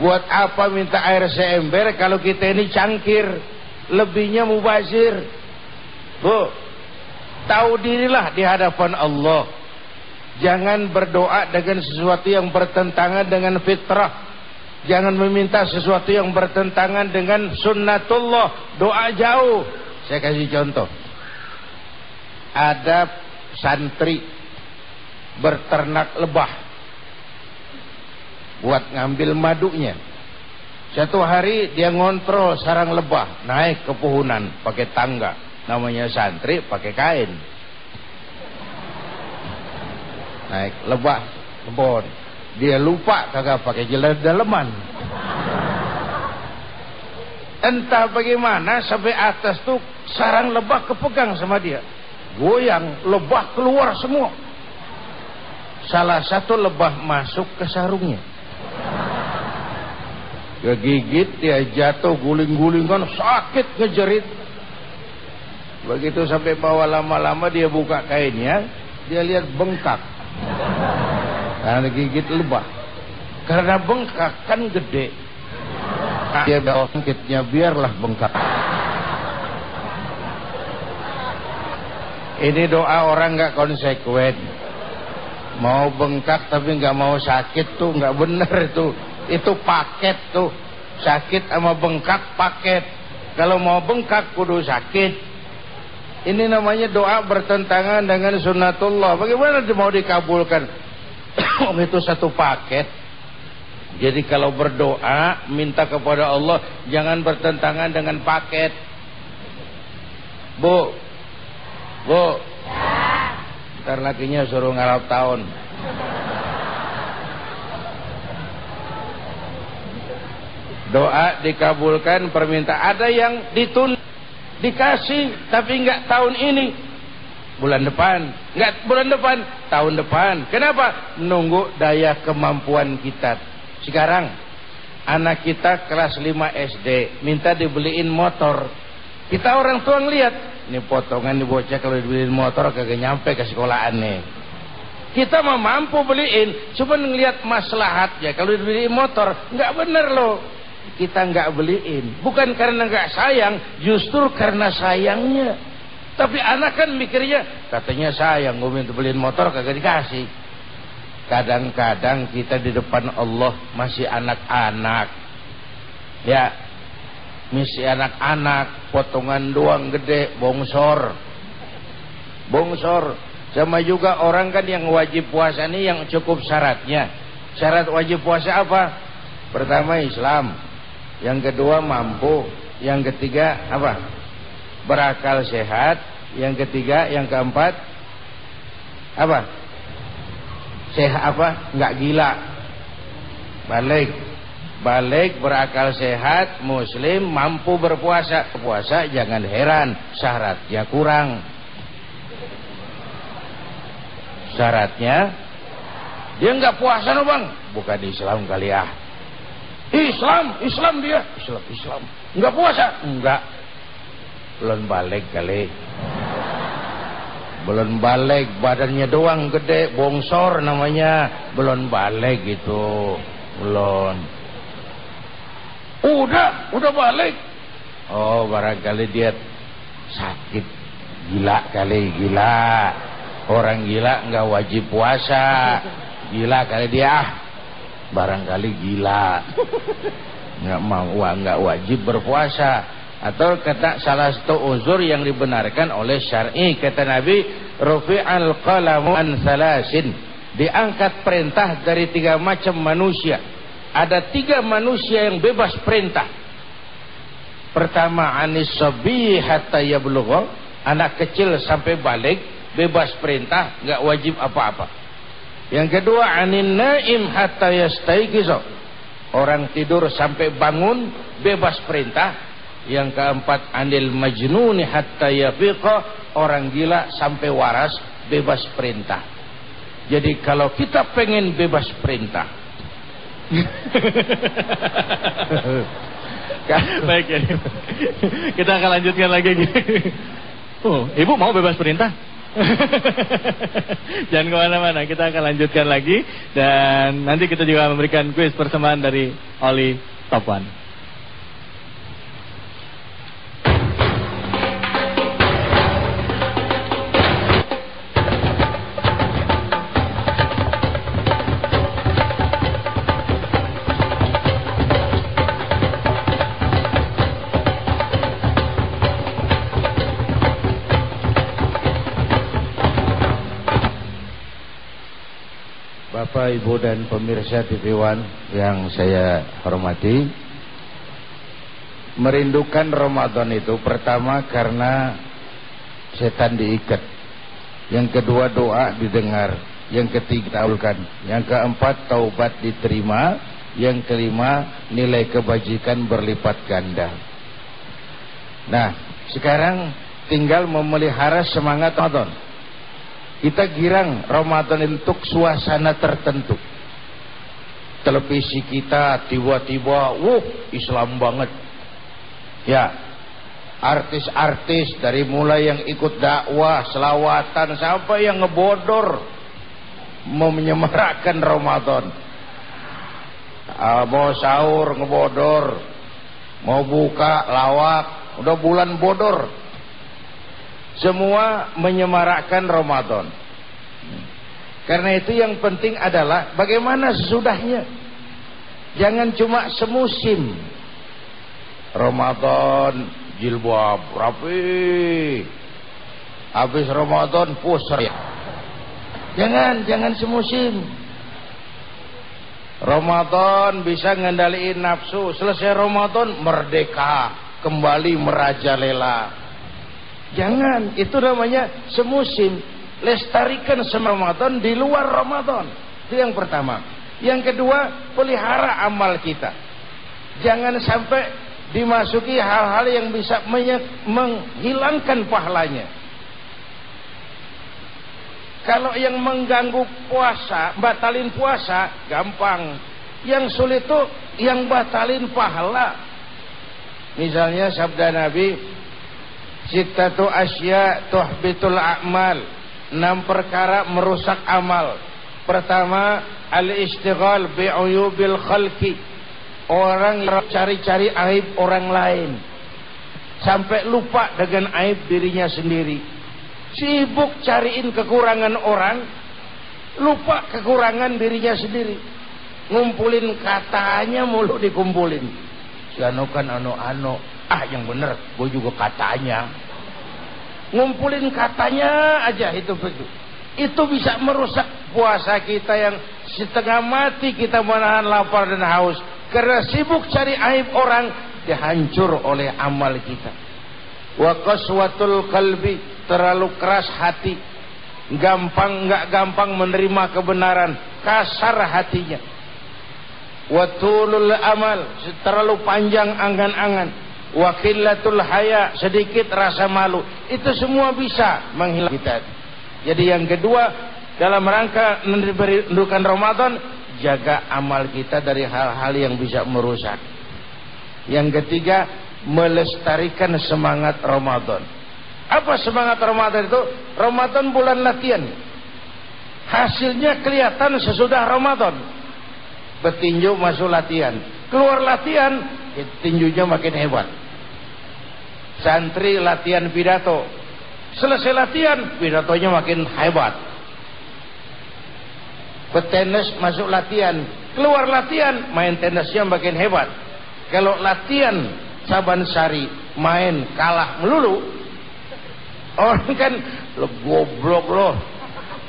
Buat apa minta air seember kalau kita ini cangkir? Lebihnya mubazir. Bu, tahu dirilah di hadapan Allah. Jangan berdoa dengan sesuatu yang bertentangan dengan fitrah. Jangan meminta sesuatu yang bertentangan dengan sunnatullah. Doa jauh. Saya kasih contoh ada santri berternak lebah buat ngambil madunya. Satu hari dia ngontrol sarang lebah naik ke pohonan pakai tangga. Namanya santri pakai kain. Naik lebah kebon. Dia lupa kagak pakai jelas daleman. Entah bagaimana sampai atas tuh sarang lebah kepegang sama dia goyang, lebah keluar semua. Salah satu lebah masuk ke sarungnya. Dia gigit, dia jatuh guling-guling kan sakit ngejerit. Begitu sampai bawah lama-lama dia buka kainnya, dia lihat bengkak. Karena gigit lebah. Karena bengkak kan gede. Dia bangkitnya biarlah bengkak. Ini doa orang nggak konsekuen. Mau bengkak tapi nggak mau sakit tuh nggak bener itu. Itu paket tuh. Sakit sama bengkak paket. Kalau mau bengkak kudu sakit. Ini namanya doa bertentangan dengan sunnatullah. Bagaimana mau dikabulkan? Oh, itu satu paket. Jadi kalau berdoa minta kepada Allah jangan bertentangan dengan paket. Bu, bu, ntar lakinya suruh ngarap tahun. Doa dikabulkan permintaan ada yang ditunda dikasih tapi nggak tahun ini bulan depan. Nggak bulan depan tahun depan. Kenapa? Nunggu daya kemampuan kita. Sekarang anak kita kelas 5 SD minta dibeliin motor. Kita orang tua ngeliat ini potongan di bocah kalau dibeliin motor kagak nyampe ke sekolahan nih. Kita mah mampu beliin cuma ngeliat maslahatnya. Kalau dibeliin motor nggak bener loh. Kita nggak beliin. Bukan karena nggak sayang justru karena sayangnya tapi anak kan mikirnya katanya sayang gue minta beliin motor kagak dikasih. Kadang-kadang kita di depan Allah masih anak-anak. Ya masih anak-anak potongan doang gede bongsor. Bongsor. Sama juga orang kan yang wajib puasa ini yang cukup syaratnya. Syarat wajib puasa apa? Pertama Islam. Yang kedua mampu, yang ketiga apa? Berakal sehat, yang ketiga, yang keempat apa? Sehat apa? Enggak gila. Balik. Balik berakal sehat, muslim, mampu berpuasa. Puasa jangan heran, syaratnya kurang. Syaratnya dia enggak puasa no bang, bukan Islam kali ya. Islam, Islam dia. Islam, Islam. Enggak puasa? Enggak. Belum balik kali. Belum balik, badannya doang gede, bongsor namanya. Belum balik gitu. Belum. Udah, udah balik. Oh, barangkali dia sakit. Gila kali, gila. Orang gila enggak wajib puasa. Gila kali dia ah barangkali gila nggak mau nggak wajib berpuasa atau kata salah satu uzur yang dibenarkan oleh syar'i. Kata Nabi rufi'al qalamu an salasin. Diangkat perintah dari tiga macam manusia. Ada tiga manusia yang bebas perintah. Pertama anis hatta yablugha. Anak kecil sampai balik bebas perintah nggak wajib apa-apa. Yang kedua anin naim hatta yastaiqiza. Orang tidur sampai bangun bebas perintah. Yang keempat anil majnuni hatta yafiqa. Orang gila sampai waras bebas perintah. Jadi kalau kita pengen bebas perintah. Baik ya. Kita akan lanjutkan lagi. Oh, ibu mau bebas perintah? Jangan ke mana-mana, kita akan lanjutkan lagi dan nanti kita juga memberikan kuis persembahan dari Oli Top Bapak, Ibu dan pemirsa TV One yang saya hormati Merindukan Ramadan itu pertama karena setan diikat. Yang kedua doa didengar. Yang ketiga taulkan. Yang keempat taubat diterima. Yang kelima nilai kebajikan berlipat ganda. Nah sekarang tinggal memelihara semangat Ramadan kita girang Ramadan untuk suasana tertentu. Televisi kita tiba-tiba, wuh Islam banget. Ya, artis-artis dari mulai yang ikut dakwah, selawatan, sampai yang ngebodor. Mau menyemarakan Ramadan. Ah, mau sahur ngebodor, mau buka lawak, udah bulan bodor. Semua menyemarakkan Ramadan. Karena itu yang penting adalah bagaimana sesudahnya. Jangan cuma semusim. Ramadan jilbab rapi. Habis Ramadan pusar. Jangan, jangan semusim. Ramadan bisa ngendaliin nafsu. Selesai Ramadan merdeka, kembali merajalela. Jangan, itu namanya semusim. Lestarikan Ramadan di luar Ramadan. Itu yang pertama. Yang kedua, pelihara amal kita. Jangan sampai dimasuki hal-hal yang bisa menghilangkan pahalanya. Kalau yang mengganggu puasa, batalin puasa, gampang. Yang sulit itu yang batalin pahala. Misalnya sabda Nabi, Sittatu asya tuhbitul a'mal. Enam perkara merusak amal. Pertama, al-istighal bi'uyubil khalki. Orang yang cari-cari aib orang lain. Sampai lupa dengan aib dirinya sendiri sibuk cariin kekurangan orang lupa kekurangan dirinya sendiri ngumpulin katanya mulu dikumpulin si anu kan anu-anu ah yang bener gue juga katanya. Ngumpulin katanya aja itu begitu itu bisa merusak puasa kita yang setengah mati kita menahan lapar dan haus. Karena sibuk cari aib orang dihancur oleh amal kita. Wa qaswatul qalbi terlalu keras hati. Gampang nggak gampang menerima kebenaran. Kasar hatinya. Watulul amal terlalu panjang angan-angan wakilatul haya sedikit rasa malu itu semua bisa menghilang kita jadi yang kedua dalam rangka merindukan Ramadan jaga amal kita dari hal-hal yang bisa merusak yang ketiga melestarikan semangat Ramadan apa semangat Ramadan itu? Ramadan bulan latihan. Hasilnya kelihatan sesudah Ramadan. Petinju masuk latihan. Keluar latihan, tinjunya makin hebat. Santri latihan pidato. Selesai latihan, pidatonya makin hebat. Petenis masuk latihan. Keluar latihan, main tenisnya makin hebat. Kalau latihan Saban Sari main kalah melulu, Orang kan lo goblok lo.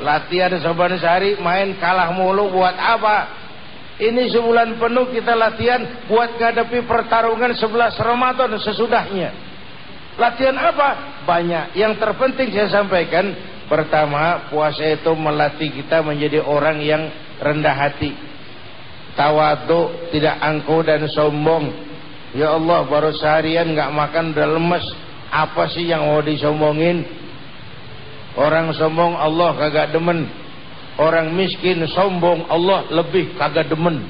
Latihan saban sehari main kalah mulu buat apa? Ini sebulan penuh kita latihan buat ngadepi pertarungan 11 Ramadan sesudahnya. Latihan apa? Banyak. Yang terpenting saya sampaikan, pertama puasa itu melatih kita menjadi orang yang rendah hati. Tawadu, tidak angkuh dan sombong. Ya Allah, baru seharian nggak makan udah lemes apa sih yang mau disombongin orang sombong Allah kagak demen orang miskin sombong Allah lebih kagak demen.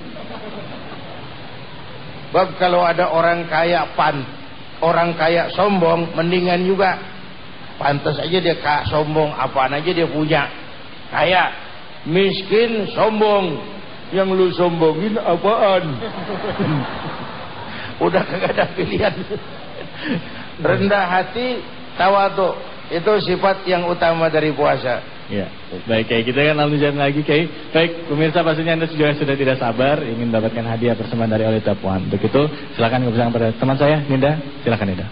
Bab kalau ada orang kaya pan orang kaya sombong mendingan juga. Pantas aja dia kak sombong apaan aja dia punya. Kaya miskin sombong. Yang lu sombongin apaan? Udah kagak ada pilihan. Rendah hati, tawadu. Itu sifat yang utama dari puasa. Ya, baik kayak kita kan lalu jalan lagi kayak baik pemirsa pastinya anda juga sudah tidak sabar ingin mendapatkan hadiah persembahan dari Oleh Tapuan. Untuk itu silakan kebesaran pada teman saya Ninda, silakan Ninda.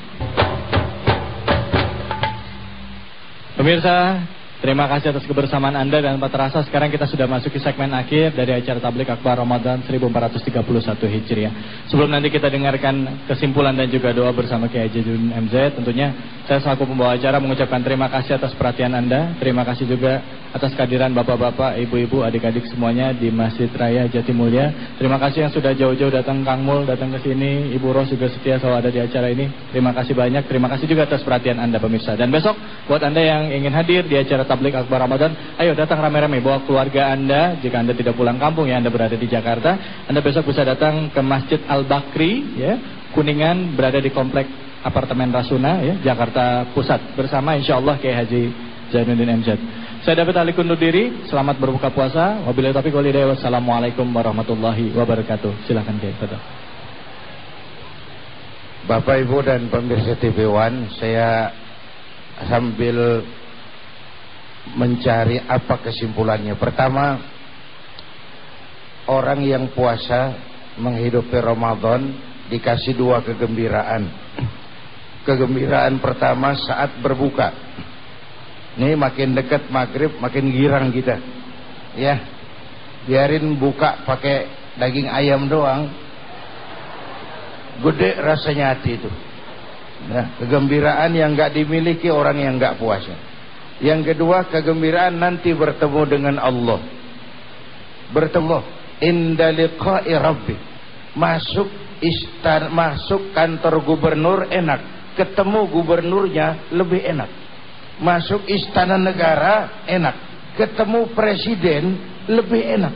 Pemirsa Terima kasih atas kebersamaan Anda dan Pak Terasa sekarang kita sudah masuk ke segmen akhir dari acara Tablik Akbar Ramadan 1431 Hijriah. Sebelum nanti kita dengarkan kesimpulan dan juga doa bersama Kiai Jadun MZ, tentunya saya selaku pembawa acara mengucapkan terima kasih atas perhatian Anda, terima kasih juga atas kehadiran Bapak-bapak, Ibu-ibu, adik-adik semuanya di Masjid Raya Jatimulya. Terima kasih yang sudah jauh-jauh datang Kang Mul, datang ke sini, Ibu Ros juga setia selalu ada di acara ini. Terima kasih banyak, terima kasih juga atas perhatian Anda pemirsa. Dan besok buat Anda yang ingin hadir di acara tablik akbar Ramadan, ayo datang rame-rame bawa keluarga Anda. Jika Anda tidak pulang kampung ya Anda berada di Jakarta, Anda besok bisa datang ke Masjid Al Bakri ya, Kuningan berada di komplek apartemen Rasuna ya, Jakarta Pusat bersama insya Allah Kiai Haji Zainuddin MZ. Saya David Ali undur diri. Selamat berbuka puasa. Wabillahi taufiq wal hidayah. Wassalamualaikum warahmatullahi wabarakatuh. Silakan Kiai. Bapak Ibu dan pemirsa TV One, saya sambil mencari apa kesimpulannya. Pertama, orang yang puasa menghidupi Ramadan dikasih dua kegembiraan. Kegembiraan pertama saat berbuka. Ini makin dekat maghrib makin girang kita. Ya. Biarin buka pakai daging ayam doang. Gede rasanya hati itu. Nah, kegembiraan yang enggak dimiliki orang yang enggak puasa. Yang kedua, kegembiraan nanti bertemu dengan Allah. Bertemu inda liqa'i rabbi. Masuk istan masuk kantor gubernur enak. Ketemu gubernurnya lebih enak. Masuk istana negara enak. Ketemu presiden lebih enak.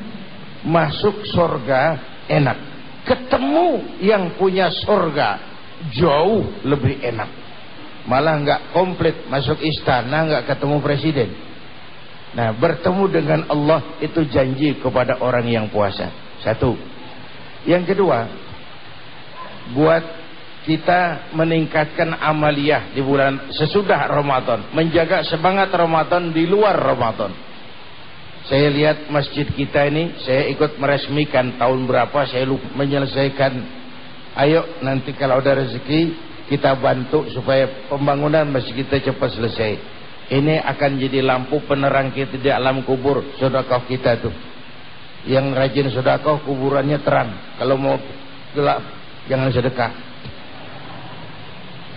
Masuk sorga enak. Ketemu yang punya sorga jauh lebih enak malah nggak komplit masuk istana nggak ketemu presiden Nah bertemu dengan Allah itu janji kepada orang yang puasa. Satu. Yang kedua, buat kita meningkatkan amaliyah di bulan sesudah Ramadan, menjaga semangat Ramadan di luar Ramadan. Saya lihat masjid kita ini, saya ikut meresmikan tahun berapa saya lupa menyelesaikan. Ayo nanti kalau ada rezeki kita bantu supaya pembangunan masjid kita cepat selesai. Ini akan jadi lampu penerang kita di alam kubur sedekah kita tuh. Yang rajin sedekah kuburannya terang. Kalau mau gelap jangan sedekah.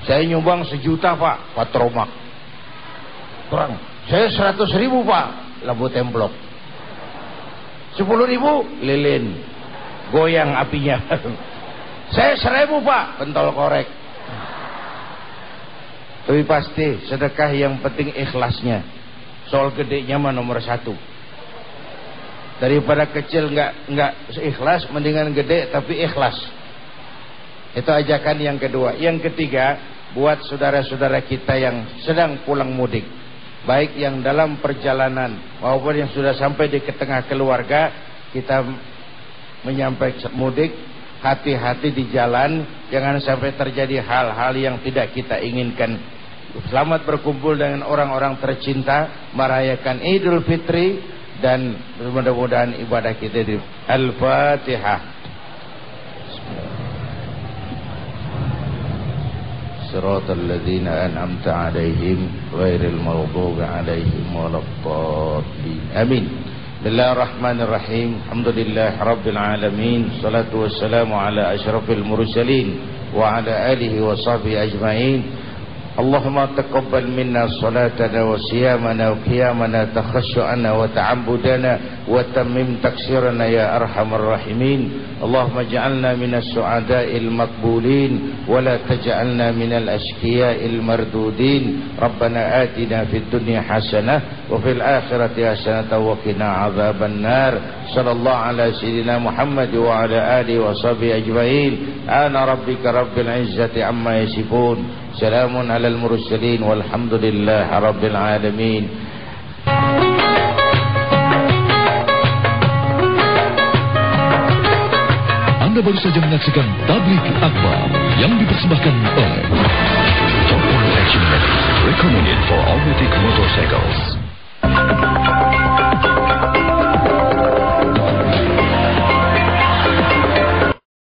Saya nyumbang sejuta pak, patromak. Terang. Saya seratus ribu pak, lampu templok. Sepuluh ribu, lilin. Goyang apinya. Saya seribu pak, pentol korek. Tapi pasti sedekah yang penting ikhlasnya. Soal gedenya mah nomor satu. Daripada kecil nggak nggak ikhlas, mendingan gede tapi ikhlas. Itu ajakan yang kedua. Yang ketiga, buat saudara-saudara kita yang sedang pulang mudik. Baik yang dalam perjalanan maupun yang sudah sampai di tengah keluarga, kita menyampaikan mudik, hati-hati di jalan, jangan sampai terjadi hal-hal yang tidak kita inginkan Selamat berkumpul dengan orang-orang tercinta merayakan Idul Fitri dan mudah-mudahan ibadah kita di Al-Fatihah. Siratal ladzina an'amta 'alaihim ghairil maghdubi 'alaihim waladdallin. Amin. Bismillahirrahmanirrahim. Alhamdulillah rabbil alamin. Salatu wassalamu ala asyrafil mursalin wa ala alihi wa sahbihi ajmain. اللهم تقبل منا صلاتنا وصيامنا وقيامنا تخشعنا وتعبدنا وتمم تكسيرنا يا أرحم الراحمين. اللهم اجعلنا من السعداء المقبولين ولا تجعلنا من الأشقياء المردودين. ربنا آتنا في الدنيا حسنة وفي الآخرة حسنة وقنا عذاب النار. صلى الله على سيدنا محمد وعلى آله وصحبه أجمعين. آن ربك رب العزة عما يصفون. سلام على المرسلين والحمد لله رب العالمين Anda baru saja menyaksikan Tablik Akbar yang dipersembahkan oleh Top One Action Recommended for All Motorcycles